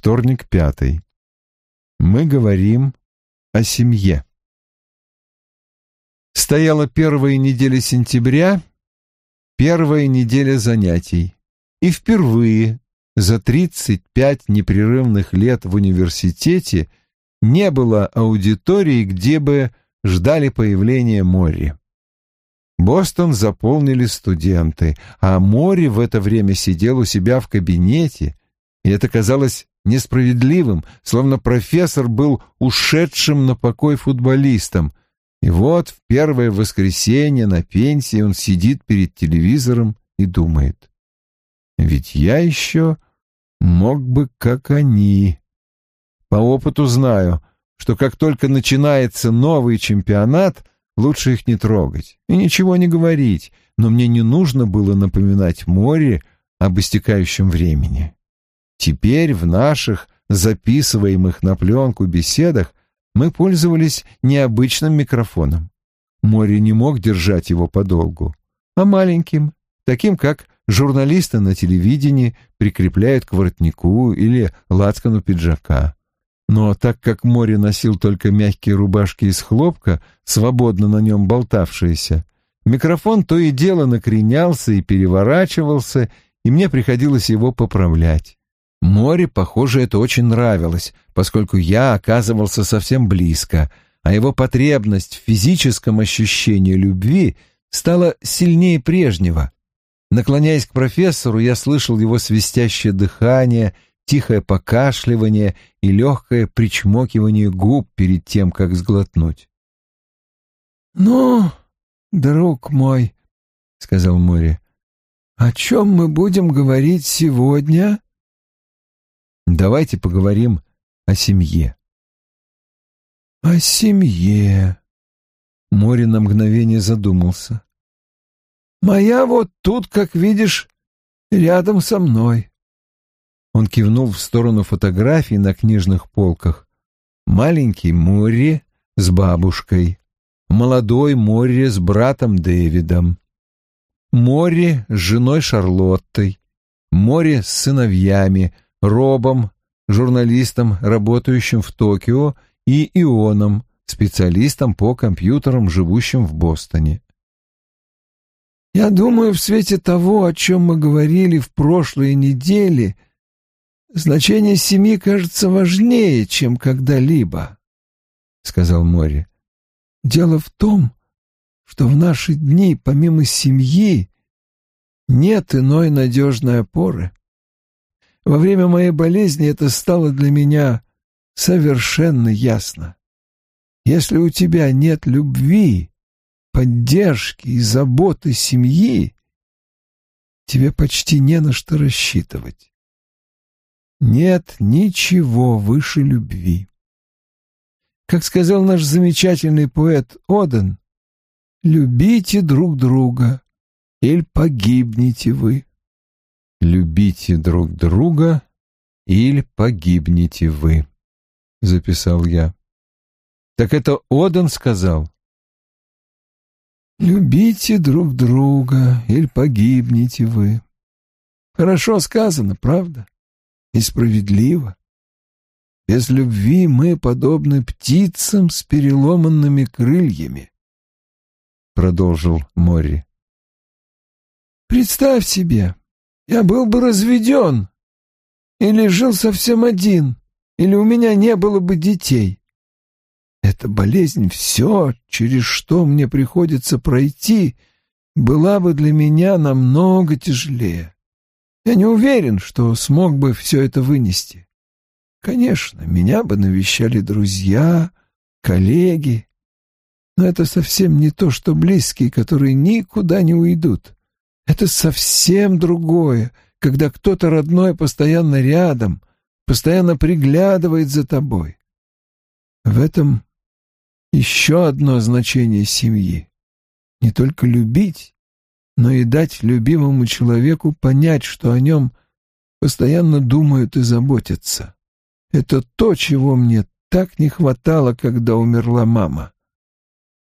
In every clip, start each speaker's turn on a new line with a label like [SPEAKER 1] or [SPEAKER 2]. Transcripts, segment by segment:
[SPEAKER 1] Вторник, пятый. Мы говорим о семье. Стояла первая неделя сентября, первая неделя занятий. И впервые за 35 непрерывных лет в университете не было аудитории, где бы ждали появления Мори. Бостон заполнили студенты, а Мори в это время сидел у себя в кабинете, и это казалось несправедливым, словно профессор был ушедшим на покой футболистом. И вот в первое воскресенье на пенсии он сидит перед телевизором и думает. Ведь я еще мог бы, как они. По опыту знаю, что как только начинается новый чемпионат, лучше их не трогать и ничего не говорить, но мне не нужно было напоминать море об истекающем времени. Теперь в наших записываемых на пленку беседах мы пользовались необычным микрофоном. Море не мог держать его подолгу, а маленьким, таким как журналисты на телевидении прикрепляют к воротнику или лацкану пиджака. Но так как Море носил только мягкие рубашки из хлопка, свободно на нем болтавшиеся, микрофон то и дело накренялся и переворачивался, и мне приходилось его поправлять. Море, похоже, это очень нравилось, поскольку я оказывался совсем близко, а его потребность в физическом ощущении любви стала сильнее прежнего. Наклоняясь к профессору, я слышал его свистящее дыхание, тихое покашливание и легкое причмокивание губ перед тем, как сглотнуть.
[SPEAKER 2] «Ну, друг мой», — сказал Море, — «о чем мы будем говорить сегодня?»
[SPEAKER 1] Давайте поговорим о семье.
[SPEAKER 2] О семье.
[SPEAKER 1] Море на мгновение задумался.
[SPEAKER 2] Моя вот тут, как видишь, рядом со мной.
[SPEAKER 1] Он кивнул в сторону фотографий на книжных полках. Маленький Море с бабушкой, молодой Море с братом Дэвидом, Море с женой Шарлоттой, Море с сыновьями, Робом, журналистом, работающим в Токио, и Ионом, специалистом по компьютерам, живущим в Бостоне.
[SPEAKER 2] «Я думаю, в свете того, о чем мы говорили в прошлой неделе, значение семьи кажется важнее, чем когда-либо», — сказал Мори. «Дело в том, что в наши дни, помимо семьи, нет иной надежной опоры. Во время моей болезни это стало для меня совершенно ясно. Если у тебя нет любви, поддержки и заботы семьи, тебе почти не на что рассчитывать. Нет ничего выше любви. Как сказал наш замечательный поэт Оден, «Любите друг друга, или погибнете вы».
[SPEAKER 1] «Любите друг друга, или погибнете вы», — записал я. «Так это Одан сказал?»
[SPEAKER 2] «Любите друг друга, или погибнете вы». Хорошо сказано, правда? И справедливо. Без любви мы подобны птицам с переломанными крыльями, — продолжил Мори. Представь себе, я был бы разведен, или жил совсем один, или у меня не было бы детей. Эта болезнь, все, через что мне приходится пройти, была бы для меня намного тяжелее. Я не уверен, что смог бы все это вынести. Конечно, меня бы навещали друзья, коллеги, но это совсем не то, что близкие, которые никуда не уйдут. Это совсем другое, когда кто-то родной постоянно рядом, постоянно приглядывает за тобой. В этом еще одно значение семьи. Не только любить, но и дать любимому человеку понять, что о нем постоянно думают и заботятся. Это то, чего мне так не хватало, когда умерла мама.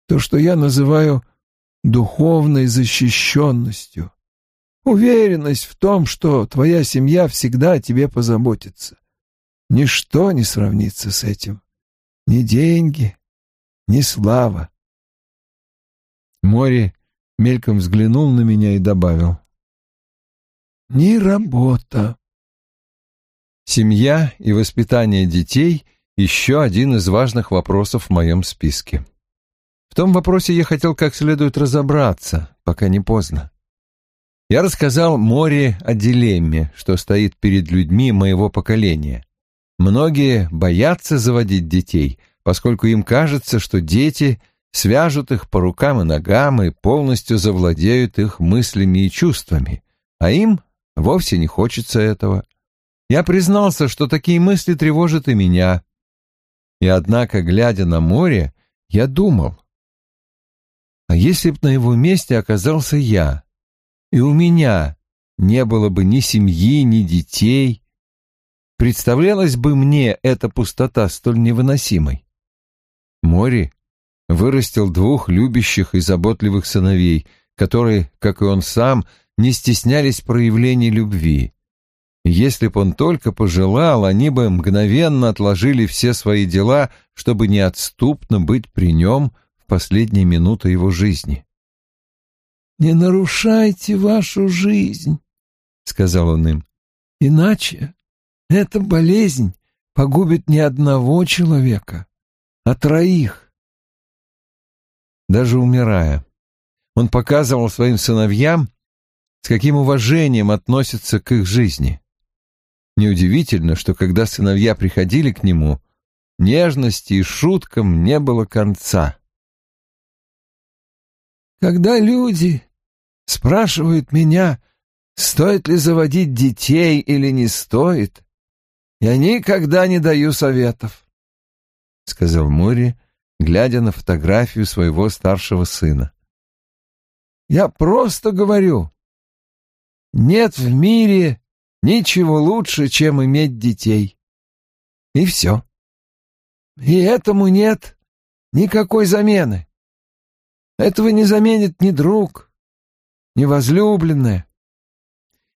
[SPEAKER 2] То, что я называю духовной защищенностью, уверенность в том, что твоя семья всегда о тебе позаботится. Ничто не сравнится с этим. Ни деньги, ни слава.
[SPEAKER 1] Море мельком взглянул на меня и добавил.
[SPEAKER 2] Ни работа.
[SPEAKER 1] Семья и воспитание детей — еще один из важных вопросов в моем списке. В том вопросе я хотел как следует разобраться, пока не поздно. Я рассказал Море о дилемме, что стоит перед людьми моего поколения. Многие боятся заводить детей, поскольку им кажется, что дети свяжут их по рукам и ногам и полностью завладеют их мыслями и чувствами, а им вовсе не хочется этого. Я признался, что такие мысли тревожат и меня. И однако, глядя на море, я думал, а если б на его месте оказался я? и у меня не было бы ни семьи, ни детей, представлялась бы мне эта пустота столь невыносимой. Мори вырастил двух любящих и заботливых сыновей, которые, как и он сам, не стеснялись проявлений любви. Если б он только пожелал, они бы мгновенно отложили все свои дела, чтобы неотступно быть при нем последние минуты его жизни.
[SPEAKER 2] «Не нарушайте вашу жизнь», — сказал он им, — «иначе эта болезнь погубит не одного человека, а троих».
[SPEAKER 1] Даже умирая, он показывал своим сыновьям, с каким уважением относятся к их жизни. Неудивительно, что когда сыновья приходили к нему, нежности и шуткам не было конца.
[SPEAKER 2] Когда люди спрашивают меня, стоит ли заводить детей или не стоит. Я никогда не даю советов, — сказал Мури, глядя на фотографию своего старшего сына. Я просто говорю, нет в мире ничего лучше, чем иметь детей. И все. И этому нет никакой замены. Этого не заменит ни друг, невозлюбленная.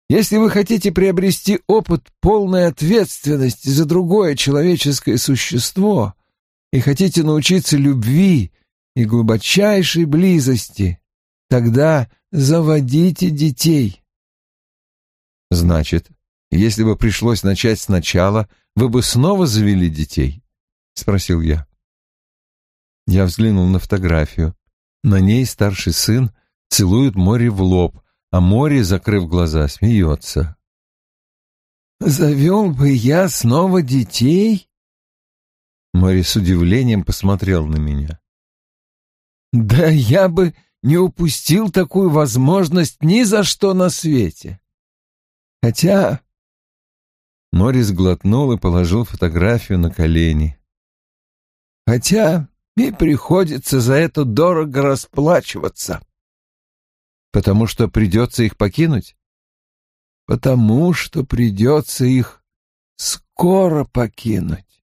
[SPEAKER 2] Если вы хотите приобрести опыт полной ответственности за другое человеческое существо и хотите научиться любви и глубочайшей близости, тогда заводите детей.
[SPEAKER 1] Значит, если бы пришлось начать сначала, вы бы снова завели детей? — спросил я. Я взглянул на фотографию. На ней старший сын целует море в лоб, а море, закрыв глаза, смеется.
[SPEAKER 2] «Завел бы я снова детей?»
[SPEAKER 1] Море с удивлением посмотрел на меня.
[SPEAKER 2] «Да я бы не упустил такую возможность ни за что на свете. Хотя...»
[SPEAKER 1] Морис глотнул и положил фотографию на колени.
[SPEAKER 2] «Хотя и приходится за это дорого расплачиваться».
[SPEAKER 1] Потому что придется их покинуть?
[SPEAKER 2] Потому что придется их скоро покинуть.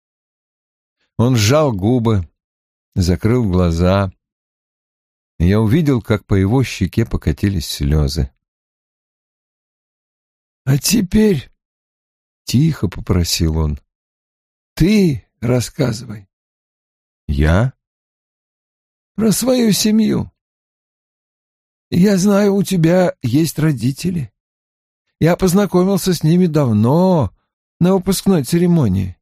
[SPEAKER 1] Он сжал губы, закрыл глаза. Я увидел, как по его щеке покатились слезы.
[SPEAKER 2] «А теперь...» — тихо попросил он. «Ты рассказывай».
[SPEAKER 1] «Я?»
[SPEAKER 2] «Про свою семью. Я знаю, у тебя есть родители. Я познакомился с ними давно, на выпускной церемонии.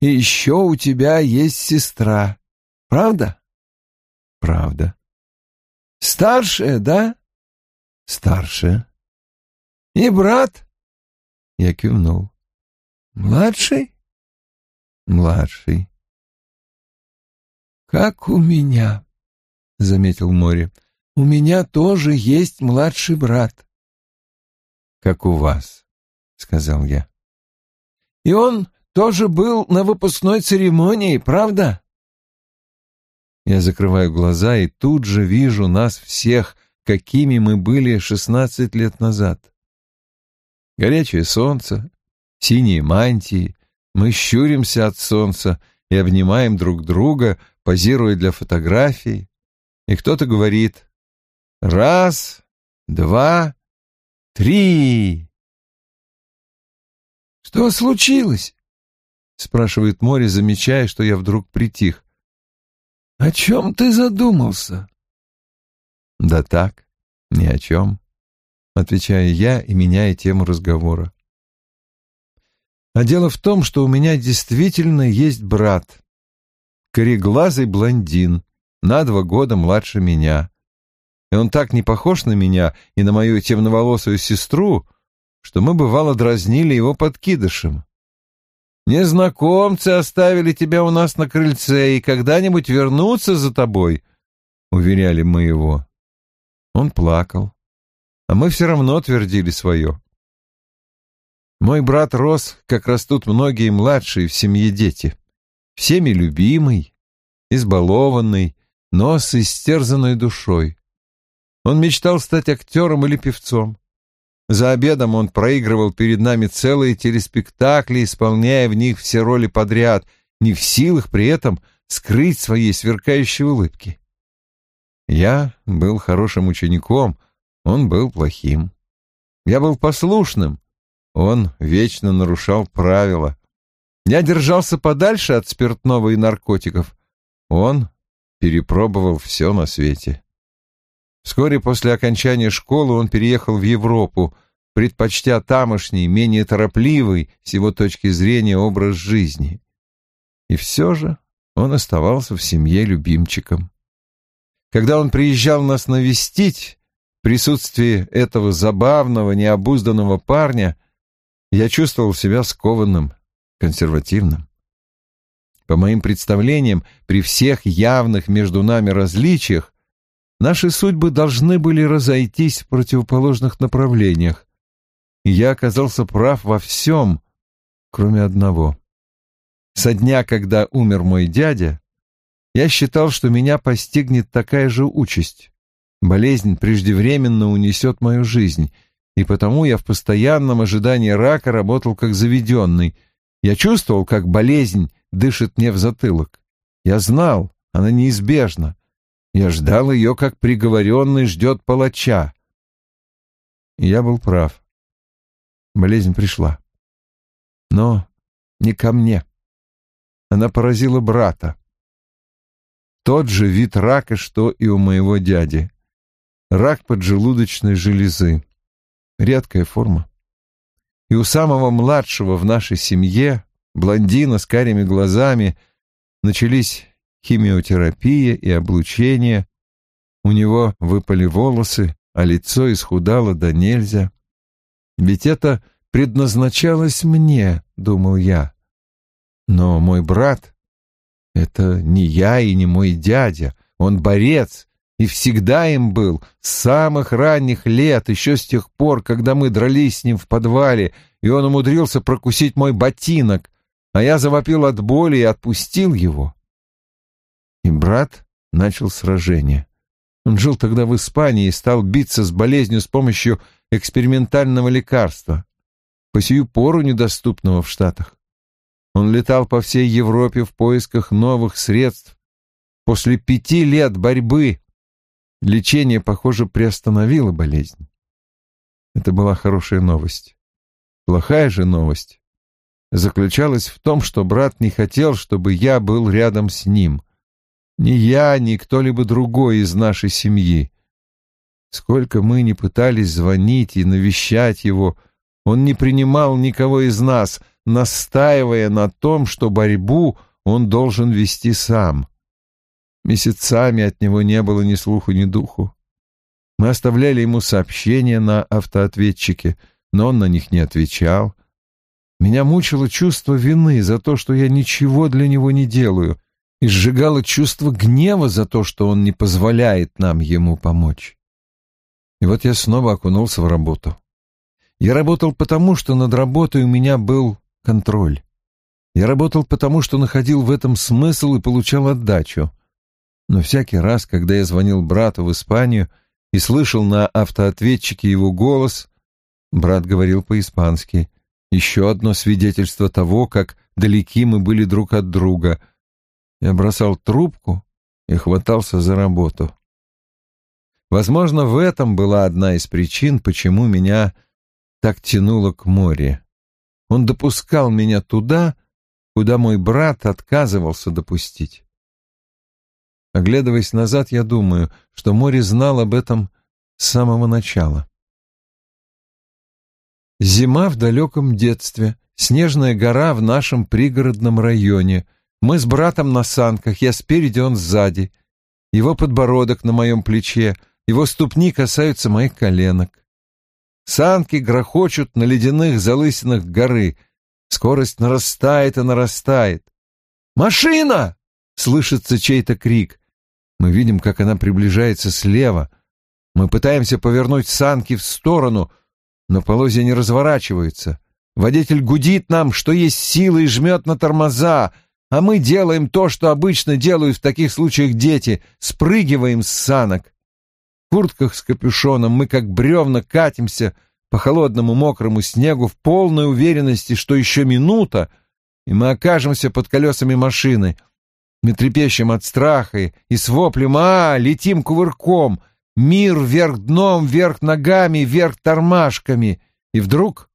[SPEAKER 2] И еще у тебя есть сестра. Правда?
[SPEAKER 1] Правда.
[SPEAKER 2] Старшая, да?
[SPEAKER 1] Старшая.
[SPEAKER 2] И брат?
[SPEAKER 1] Я кивнул.
[SPEAKER 2] Младший?
[SPEAKER 1] Младший.
[SPEAKER 2] Как у меня, заметил Море. У меня тоже есть младший брат.
[SPEAKER 1] Как у вас, сказал я.
[SPEAKER 2] И он тоже был на выпускной церемонии, правда?
[SPEAKER 1] Я закрываю глаза и тут же вижу нас всех, какими мы были шестнадцать лет назад. Горячее солнце, синие мантии, мы щуримся от солнца и обнимаем друг друга, позируя для фотографий, и кто-то говорит Раз, два, три.
[SPEAKER 2] Что случилось?
[SPEAKER 1] — спрашивает море, замечая, что я вдруг притих.
[SPEAKER 2] «О чем ты задумался?»
[SPEAKER 1] «Да так, ни о чем», — отвечаю я и меняя тему разговора. А дело в том, что у меня действительно есть брат. Кореглазый блондин, на два года младше меня. И он так не похож на меня и на мою темноволосую сестру, что мы, бывало, дразнили его подкидышем. «Незнакомцы оставили тебя у нас на крыльце и когда-нибудь вернутся за тобой», — уверяли мы его. Он плакал, а мы все равно твердили свое. Мой брат рос, как растут многие младшие в семье дети, всеми любимый, избалованный, но с истерзанной душой. Он мечтал стать актером или певцом. За обедом он проигрывал перед нами целые телеспектакли, исполняя в них все роли подряд, не в силах при этом скрыть своей сверкающей улыбки. Я был хорошим учеником, он был плохим. Я был послушным, он вечно нарушал правила. Я держался подальше от спиртного и наркотиков. Он перепробовал все на свете. Вскоре после окончания школы он переехал в Европу, предпочтя тамошний, менее торопливый, с его точки зрения, образ жизни. И все же он оставался в семье любимчиком. Когда он приезжал нас навестить, в присутствии этого забавного, необузданного парня, я чувствовал себя скованным, консервативным. По моим представлениям, при всех явных между нами различиях, наши судьбы должны были разойтись в противоположных направлениях. И я оказался прав во всем, кроме одного. Со дня, когда умер мой дядя, я считал, что меня постигнет такая же участь. Болезнь преждевременно унесет мою жизнь, и потому я в постоянном ожидании рака работал как заведенный. Я чувствовал, как болезнь дышит мне в затылок. Я знал, она неизбежна. Я ждал ее, как приговоренный ждет палача. Я был прав. Болезнь пришла. Но не ко мне. Она поразила брата. Тот же вид рака, что и у моего дяди. Рак поджелудочной железы. Редкая форма. И у самого младшего в нашей семье блондина с карими глазами, начались химиотерапия и облучение. У него выпали волосы, а лицо исхудало до нельзя. Ведь это предназначалось мне, думал я. Но мой брат — это не я и не мой дядя, он борец, и всегда им был, с самых ранних лет, еще с тех пор, когда мы дрались с ним в подвале, и он умудрился прокусить мой ботинок, а я завопил от боли и отпустил его. И брат начал сражение. Он жил тогда в Испании и стал биться с болезнью с помощью экспериментального лекарства, по сию пору недоступного в Штатах. Он летал по всей Европе в поисках новых средств. После пяти лет борьбы лечение, похоже, приостановило болезнь. Это была хорошая новость. Плохая же новость заключалась в том, что брат не хотел, чтобы я был рядом с ним. Ни я, ни кто-либо другой из нашей семьи. Сколько мы не пытались звонить и навещать его, он не принимал никого из нас, настаивая на том, что борьбу он должен вести сам. Месяцами от него не было ни слуху, ни духу. Мы оставляли ему сообщения на автоответчике, но он на них не отвечал — меня мучило чувство вины за то, что я ничего для него не делаю, и сжигало чувство гнева за то, что он не позволяет нам ему помочь. И вот я снова окунулся в работу. Я работал потому, что над работой у меня был контроль. Я работал потому, что находил в этом смысл и получал отдачу. Но всякий раз, когда я звонил брату в Испанию и слышал на автоответчике его голос, брат говорил по-испански, еще одно свидетельство того, как далеки мы были друг от друга. Я бросал трубку и хватался за работу. Возможно, в этом была одна из причин, почему меня так тянуло к морю. Он допускал меня туда, куда мой брат отказывался допустить. Оглядываясь назад, я думаю, что море знал об этом с самого начала. Зима в далеком детстве, снежная гора в нашем пригородном районе. Мы с братом на санках, я спереди, он сзади. Его подбородок на моем плече, его ступни касаются моих коленок. Санки грохочут на ледяных залысинах горы. Скорость нарастает и нарастает. «Машина!» — слышится чей-то крик. Мы видим, как она приближается слева. Мы пытаемся повернуть санки в сторону, но полозья не разворачиваются. Водитель гудит нам, что есть силы, и жмет на тормоза, а мы делаем то, что обычно делают в таких случаях дети — спрыгиваем с санок. В куртках с капюшоном мы как бревна катимся по холодному мокрому снегу в полной уверенности, что еще минута, и мы окажемся под колесами машины — мы трепещем от страха и с воплем «А!» летим кувырком. Мир вверх дном, вверх ногами, вверх тормашками. И вдруг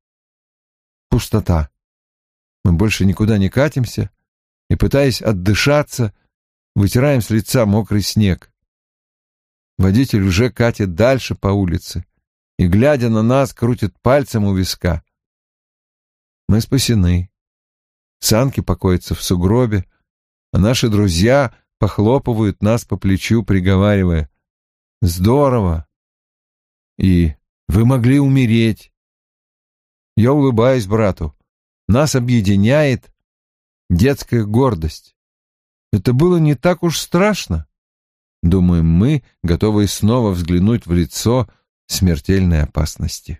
[SPEAKER 1] пустота. Мы больше никуда не катимся и, пытаясь отдышаться, вытираем с лица мокрый снег. Водитель уже катит дальше по улице и, глядя на нас, крутит пальцем у виска. Мы спасены. Санки покоятся в сугробе, а наши друзья похлопывают нас по плечу, приговаривая «Здорово!» и «Вы могли умереть!» Я улыбаюсь брату. Нас объединяет детская гордость. Это было не так уж страшно. Думаем мы, готовые снова взглянуть в лицо смертельной опасности.